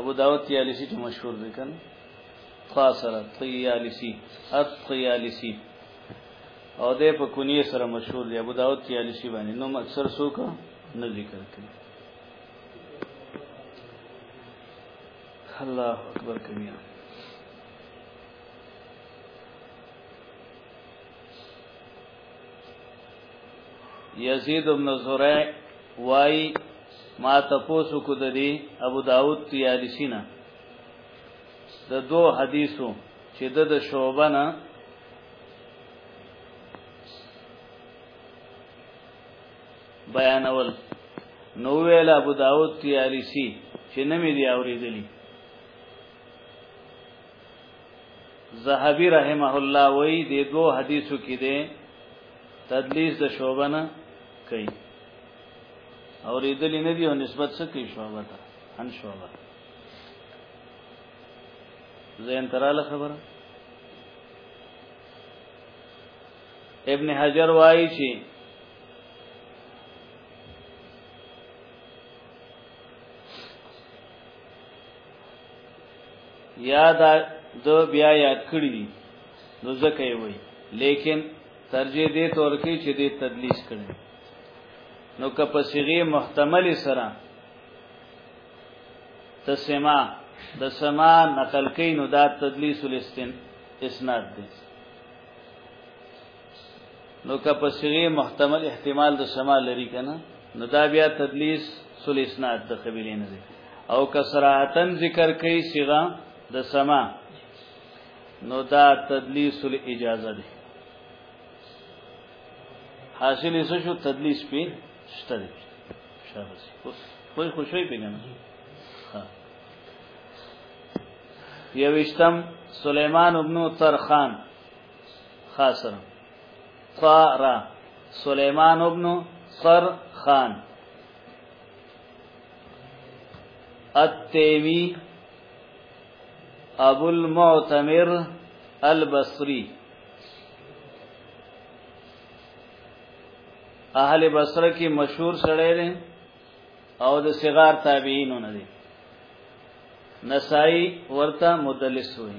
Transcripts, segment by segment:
ابو داود تیالیسی چې مشهور دی کنه خاصره تیالیسی ات تیالیسی او د په کونیه سره مشهور دی ابو داود تیالیسی باندې نو اکثر څوک نه ذکر کوي الله اکبر کبیر یزید بن زرع وای ما تاسو کو د دې ابو داود تیالیسی نه د دو حدیثو چې د شعبه نه بیانول نو ویل ابو داود تیالیسی چې نه مې دی اوریدلی زهبی رحمه الله وی دی دو حدیثو کې دی تدلیس د شعبه نه کوي او ریدلی نه دی او نسبت څه کوي شعبه ته ان شعبه زین تراله خبره ابن حجر وایي چې یا دا د بیا یاد کړی دي نو ځکه یې وای لیکن ترجیح دې تور کې چې دې تدلیس کړي نو که په صيغه محتمل سره تسما د سما نقل کین نو دا تدلیس الاستن اسناد دی نو که په صيغه محتمل احتمال د سما لري کنه نو دا بیا تدلیس سل اسناد د قبیلې نه او کسراتن ذکر کوي صيغه د سما نو دا تدلیس الاجازه ده حاصل یې شو تدلیس په شته ده شاباس خو خوشوي پیګنه ها یوشتم سلیمان ابن ترخان خاصر قار سليمان ابن قر خان التيمي ابو المعتمر البصري اهل بصره کې مشهور سړی دی او د صغار تابعین نه دي نسائی ورته مدلس وي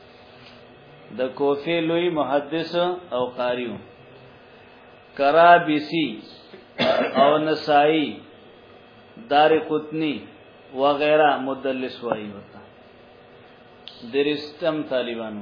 د کوفه لوی محدث او قاریو کرابسی او نسائی دار قطنی وغیرہ مدلس وائی ہوتا درستم طالبانو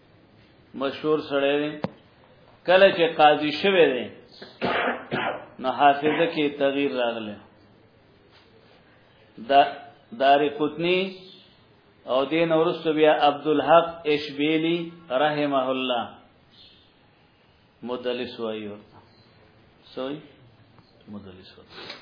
مشهور سړی دی کله چې قاضي شوی دی نو حافظه کې تغییر راغله دا دار قطنی او دین اورستو بیا عبدالحق اشبیلی رحمه الله مدلس وایي ورته سوی مدلس وایي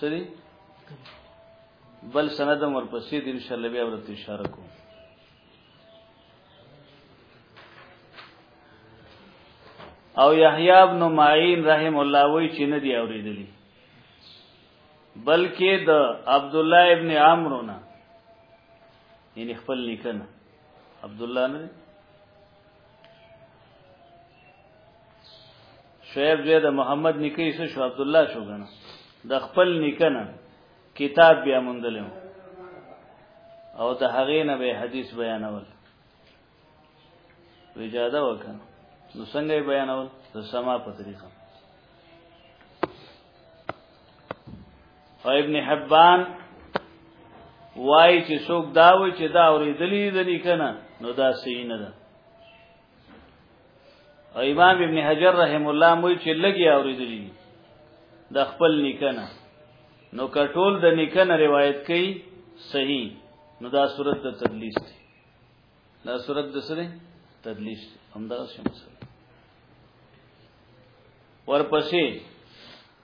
سری بل سندم ورپسې د ان شاء الله بیا ورته اشاره کوم او یحیی ابن معین رحم الله وی چې نه دی اوریدلی بلکې د عبد الله ابن عمرو نه یعنی خپل لیکنه عبد الله نه شعیب زوی د محمد نکي سو شو عبد الله شو غنه د خپل نکنه کتاب بیا مونږلو او د هغې نه به حدیث بیانول وجاده وکړه نو څنګه بیانول د سما په طریقه او ابن حبان وای چې څوک دا وای چې دا اوریدلې د لیکنه نو دا صحیح نه ده او امام ابن حجر رحم الله موي چې لګي اوریدلې د خپل لیکنه نو کټول د لیکنه روایت کوي صحیح نو دا صورت د تدلیس دی دا صورت د سره تدلیس دی همدا شمسه ورپسې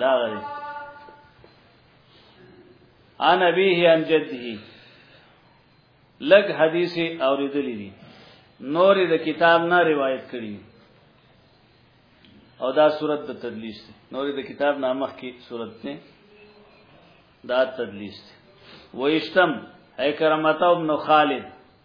دا غری ان ابيه ان جده لګ حدیث اوریدلې دي نور د کتاب نه روایت کړي او دا صورت د تدلیس دی نور د کتاب نه مخ کی صورت نه دا تدلیس دی ویشتم اکرمتا ابن خالد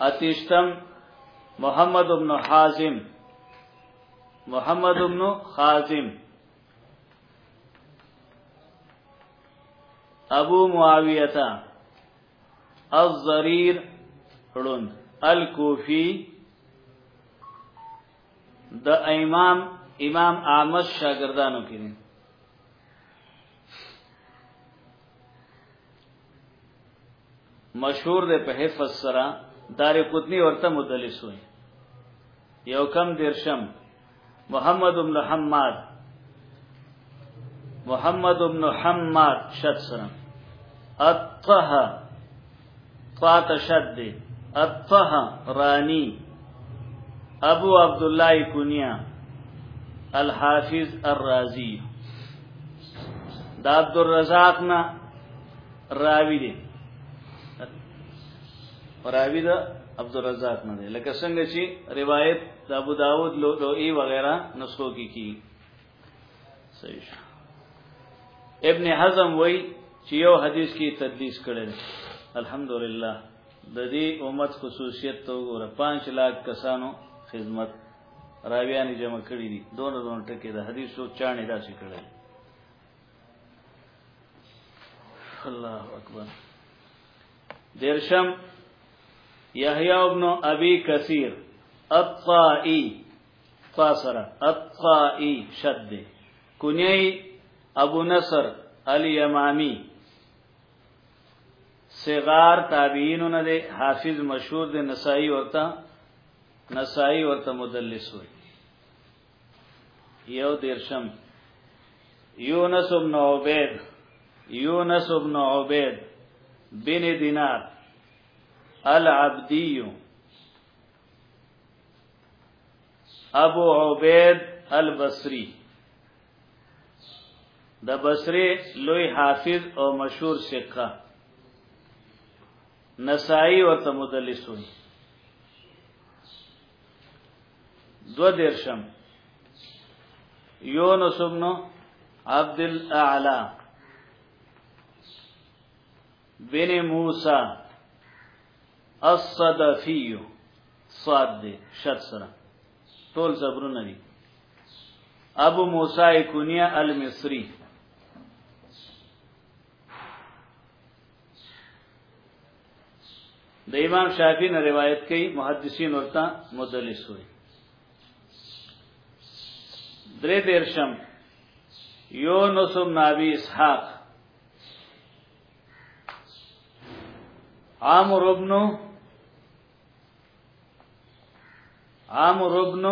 اتشتم محمد ابن حازم محمد ابن خازم ابو معاویتا الزریر رند الکوفی د امام امام اعمش شاگردانو کې مشهور دی په حفظ سره دار قطنی ورته مدلس وي یو کم درشم محمد بن حماد محمد بن حماد شد سره اطه طاعت شد دی اطه رانی ابو عبد الله کنیا الحافظ الرازی دا عبد الرزاق نه راوی دی راوی دا عبد الرزاق نه دی لکه څنګه چې روایت د ابو داود لو لو ای وغیرہ نسخو کې کی صحیح ابن حزم وای چې یو حدیث کې تدلیس کړي الحمدلله د دې امت خصوصیت تو ګور 5 لاکھ کسانو خدمت راویانی جمع کړی دي دونه دونه ټکی د حدیثو چانه داسې کړی الله اکبر درشم یحیی ابن ابي کثیر الطائی فاسر الطائی شد کنی ابو نصر الیمامی صغار تابعین نه دی حافظ مشهور دی نسائی ورته نسائی ورته مدلس وي یو دیرشم یونس بن عبید یونس بن عبید بن دینار العبدی ابو عبید البصری د بصری لوی حافظ او مشهور ثقه نسائی ورته مدلس وي دو دیرشم یونس ابن عبد الاعلى بن موسى الصدفي صاد دي شد سره ټول زبرونه دي ابو موسی کونیه المصری د امام شافعی نه روایت کوي محدثین ورته مدلس وي درې دیرشم یونس بن ابي اسحاق عامر ابن عامر ابن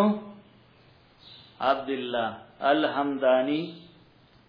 عبد الله الحمداني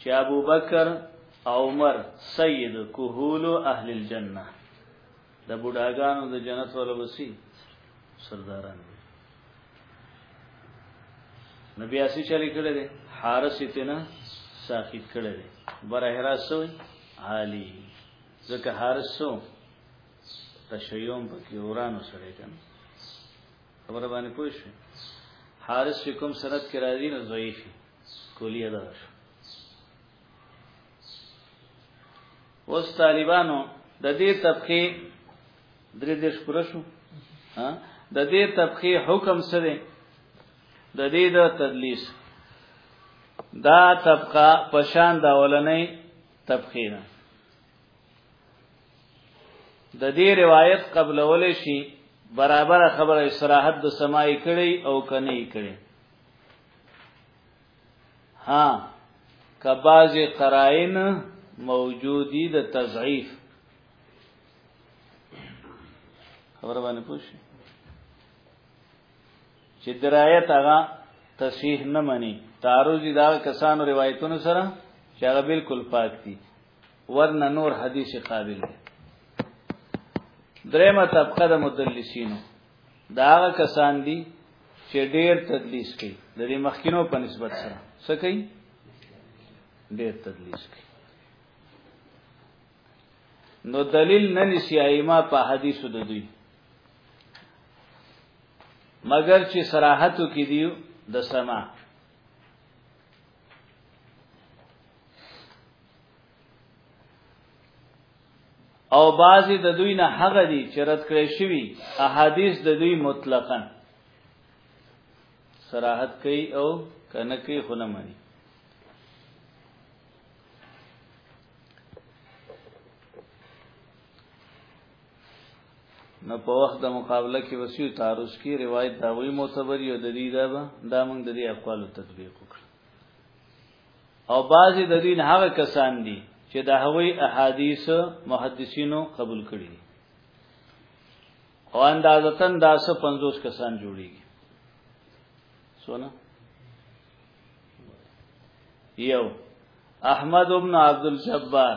چې ابو بکر عمر سید کهول اهل الجنه د بډاګانو د جنت ولا وسی سرداران نبی اسی چلی کړه دې حارس تینا ساقط کړه دې بره راسو عالی ځکه حارس سو تشیوم پکې ورانو سره کنه خبره باندې پوښ حارس کوم سند کې راځي نو ضعیف کلیه ده اوس طالبانو د دې طبقه درې دیش پر شو ها د دې طبقه حکم سره د دې د تدلیس دا طبقه پشان دا ولنې طبقه نه د دې روایت قبل ولې شي برابر خبره صراحت د سمای کړي او کني کړي ها کباز قرائن موجودی د تضعیف خبر باندې پوښ چې درایت هغه تصحیح نه مني تعرض دا کسانو روایتونو سره چې هغه بالکل پاک دي ورنه نور حدیث قابل دی درېمه طبقه د مدلسینو دا هغه کسان دي چې ډېر تدلیس کوي د دې مخکینو په نسبت سره څه کوي ډېر تدلیس کوي نو دلیل نه نسی ایما په حدیثو د دوی مگر چې صراحتو کې دیو د سما او بعضی د دوی نه حق دي چې رد کړی شوی احادیث د دوی مطلقاً صراحت کوي او کنه کوي خونه مانی نو په وخت د مقابله کې وسیو تعرض کې روایت دا وی معتبر یو د دې دا دا موږ د دې اقوال تطبیق وکړ او بعضی د دین هغه کسان دي چې د هغوی احادیث محدثینو قبول کړي او اندازتن دا 150 کسان جوړیږي سونه یو احمد ابن عبد الجبار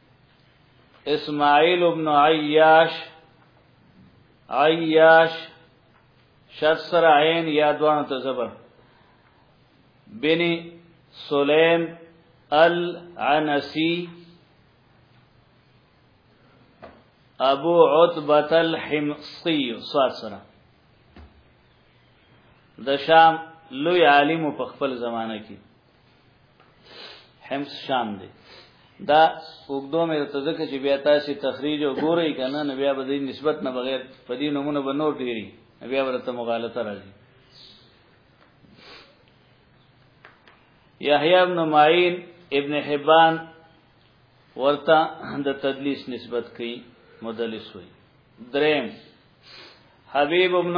اسماعیل ابن عیاش عیاش شد سر عین یا دوان تزبر بن سلیم العنسی ابو عتبت الحمصی صاد سره د شام لوی عالم په خپل زمانہ کې حمص شام دی دا وګدو مې ته ځکه چې بیا تاسو تخریج او ګورئ کنه نو بیا به دې نسبت نه بغیر په دې نمونه به نور ډیری بیا ورته مغالطه راځي یحیی ابن معین ابن حبان ورته د تدلیس نسبت کوي مدلس وي دریم حبیب ابن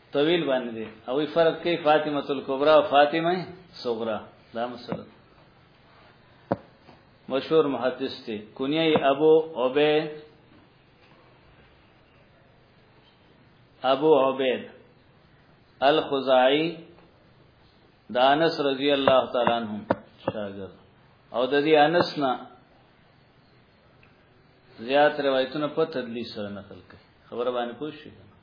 طویل باندې دی او وی فرق کوي فاطمه الکبرى او فاطمه صغرا دا مسله مشهور محدث دی کنیه ابو عبید ابو عبید الخزاعی دا انس رضی الله تعالی عنہ شاګرد او د دې انس نه زیات روایتونه په تدلیس سره نقل کړي خبره باندې پوښتنه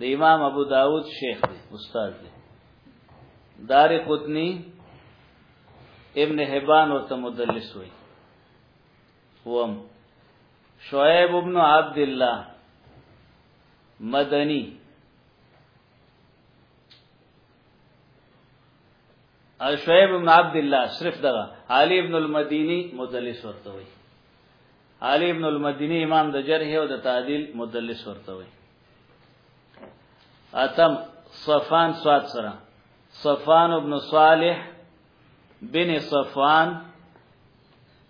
د امام ابو داود شیخ دی استاد دی دار قطنی ابن حبان ورته مدلس وای وم شعیب ابن عبد الله مدنی شعیب ابن عبد الله صرف دغه علی ابن المدینی مدلس ورته وای علی ابن المدینی امام د جرح او د تعدیل مدلس ورته وي اتم صفان سواد سره صفان ابن صالح بن صفان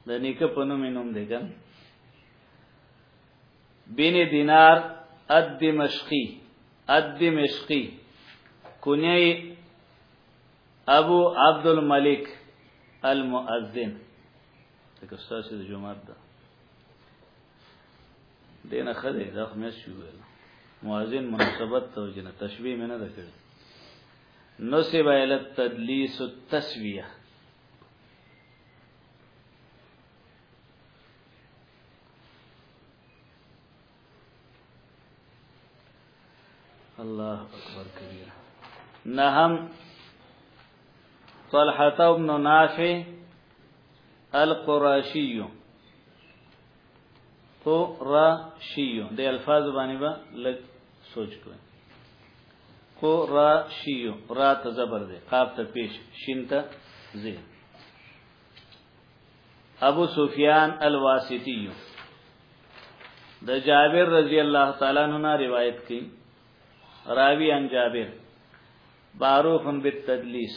د نیکه په نوم نوم دی ګم بن دینار الدمشقی الدمشقی کنی ابو عبد الملک المؤذن لکه ستاسو د جماعت ده دینه خده دا خو مې شو ویل مؤذن مناسبت ته جن تشبیه مې نه کړ نصب ال التدلیس التسویه الله اکبر کبیر نهم طلحه ابن نافع القراشی قراشی د الفاظ باندې با لګ سوچ کړئ قراشی را ته زبر دی قاف ته پیش شین ته زی ابو سفیان الواسطی د جابر رضی الله تعالی عنہ روایت کړي راوی ان جابر معروف بالتدلیس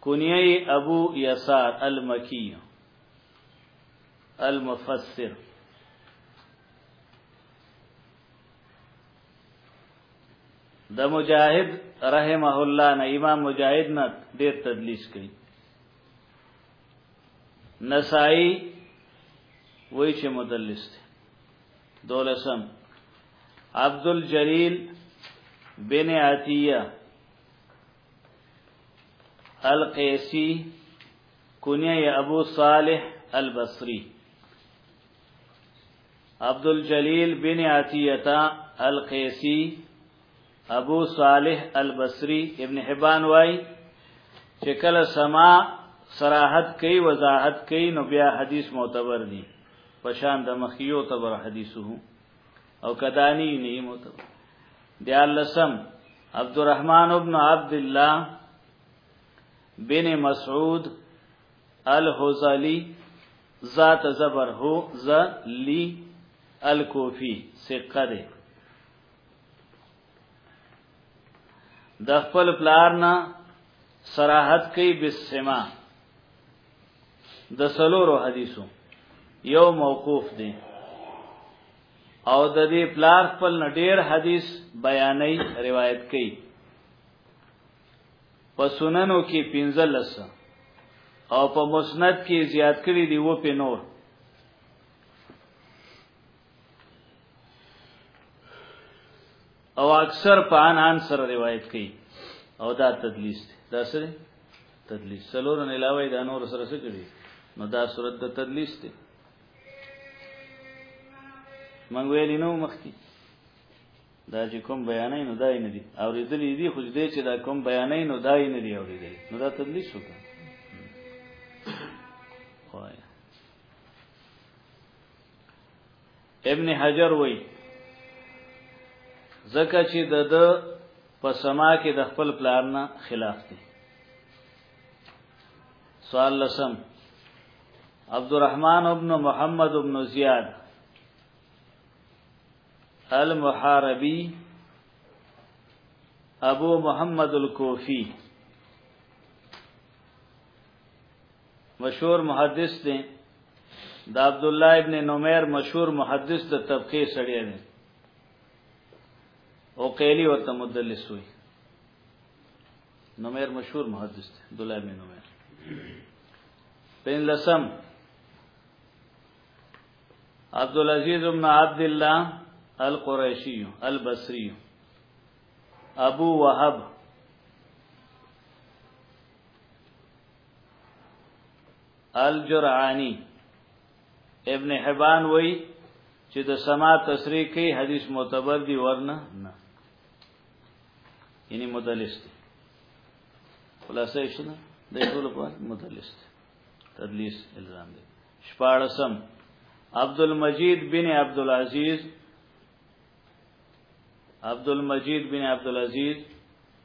کنیه یې ابو یسار المکی المفسر د مجاهد رحمه الله نه امام مجاهد نه ډیر تدلیس کړي نسائی وای چې مدلس دی دولسم عبد الجلیل بن عطیه القیسی کنیه ابو صالح البصری عبد الجلیل بن عطیتا القیسی ابو صالح البصری ابن حبان وای چې کله سما صراحت کوي وضاحت کوي نو بیا حدیث معتبر دي پشان د مخیو تبر حدیثه او کدانی نه موت دی لسم عبد الرحمن ابن عبد الله بن مسعود الحزلی ذات زبر هو ز لی الکوفی ثقه دی د خپل پلار نه صراحت کوي بالسما د سلورو حدیثو یو موقوف دی او د دې پلار خپل نډیر حدیث بیانې روایت کړي په سننو کې 15 او په مسند کې زیات کړي دی و په نور او اکثر په ان ان سره روایت کوي او دا تدلیس دی دا سره تدلیس سلور نه علاوه دا نور سره څه کوي نو دا صورت د تدلیس دی من ویلی نو مخکی دا چې کوم بیانې نو دای نه دي او ریدلې دي خو دې چې دا کوم بیانې نو دای نه دي اورېدلې نو دا تدلیس وکړه ابن حجر وای زکه چې د د په سما کې د خپل پلان نه خلاف دي سوال لسم عبدالرحمن ابن محمد ابن زیاد المحاربی ابو محمد الکوفی مشهور محدث دی د عبد الله ابن نمیر مشهور محدث د طبقه سړی دی او قیلی ورته مدلس وی نمیر مشهور محدث دی عبد الله ابن نمیر پین لسم عبد العزيز بن عبد الله القريشي البصري ابو وهب الجرعانی ابن حبان وای چې د سما تصریح کوي حدیث معتبر دی ورنه نه یعنی مدلس دی خلاصه یې شنه د ټول په مدلس دی تدلیس الزام دی شپاړسم عبد المجید بن عبد العزيز عبد المجید بن عبد العزيز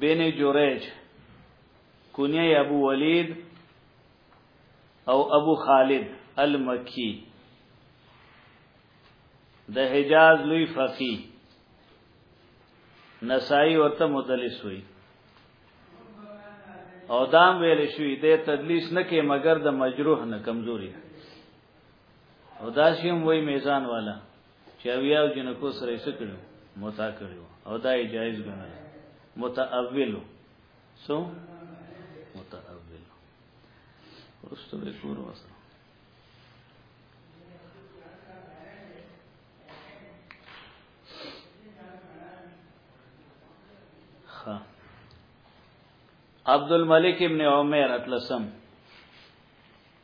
بن جوریج کنیه ابو ولید او ابو خالد المکی د حجاز لوی فقی نسائی ورته مدلس وی او دام ویل شوی د تدلیس نه کې مگر د مجروح نه کمزوري او دا شیم وای میزان والا چې اویا او جنکو سره یې سکړو متا کړو او دا یې جایز ګڼل متأولو سو متأولو ورستو به کور وسره عبد الملک ابن عمر اتلسم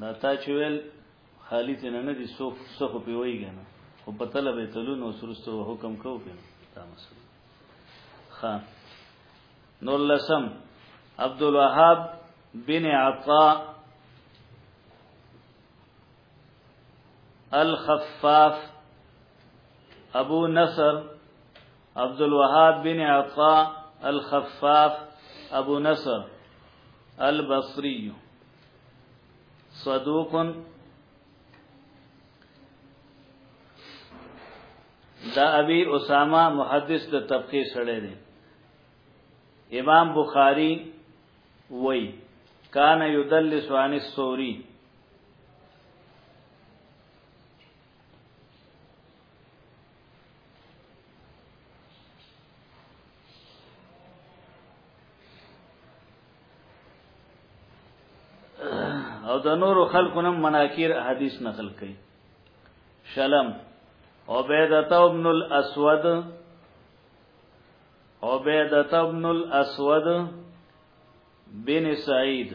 دا تا چې ویل خالی ته نه دي سو سو په وی کنه او په طلب تلون او سرستو حکم کو کنه دا مسله خا نور لسم عبد الوهاب بن عطاء الخفاف ابو نصر عبد الوهاب بن عطاء الخفاف ابو نصر البصري صدوق دا ابي اسامه محدث د طبقه سره دی امام بخاری وای کان یدلس عن السوری او د نورو خلکو نم مناکیر حدیث نقل کړي شلم عبیدته ابن الاسود عبیدته ابن الاسود بن سعید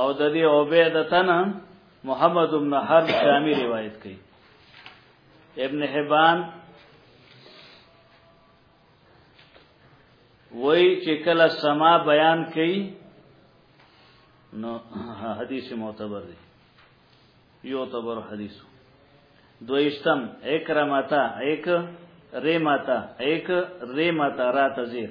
او د دې عبیدتنا محمد بن حرب شامی روایت کړي ابن حبان وای چې کله سما بیان کړي نو حدیث معتبر دی یو تبر حدیث دویشتم ایک رمتا ایک ریمتا ایک ریمتا رات زیر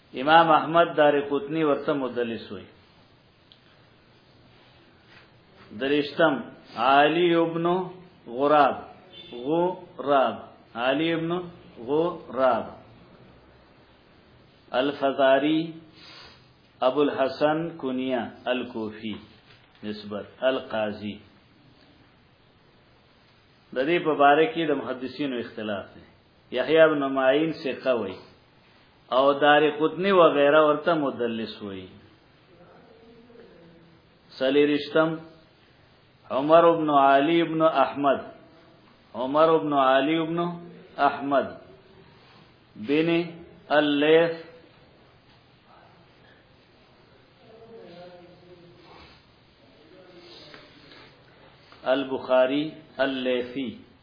امام احمد دار قطنی ورته مدلس وي درشتم علی ابن غراب غراب علی ابن غراب الفزاری ابو الحسن کنیه الکوفی نسبت القاضی د دې په باره کې د محدثینو اختلاف دی یحیی ابن معین ثقه وای او دار قطنی و غیره ورته مدلس وای سلی رشتم عمر ابن علی ابن احمد عمر ابن علی ابن احمد بن اللیث البخاری اللیثی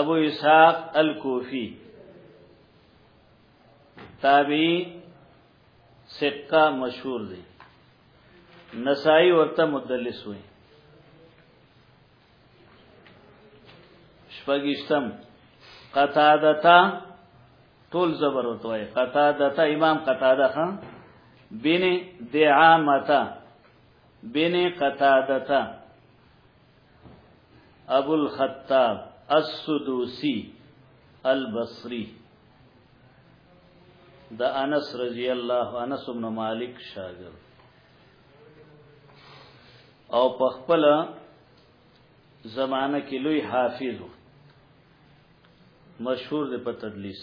ابو اسحاق الکوفی تابعی سقه مشهور دی نسائی ورته مدلس وي شپږشتم قتادتا ټول زبر ورته وي قتادتا امام قتاده خان بن دعامتا بن قتادتا ابو الخطاب السدوسی البصری د انس رضی الله انس بن مالک شاګرد او په خپل زمانہ کې لوی حافظ مشهور دی په تدلیس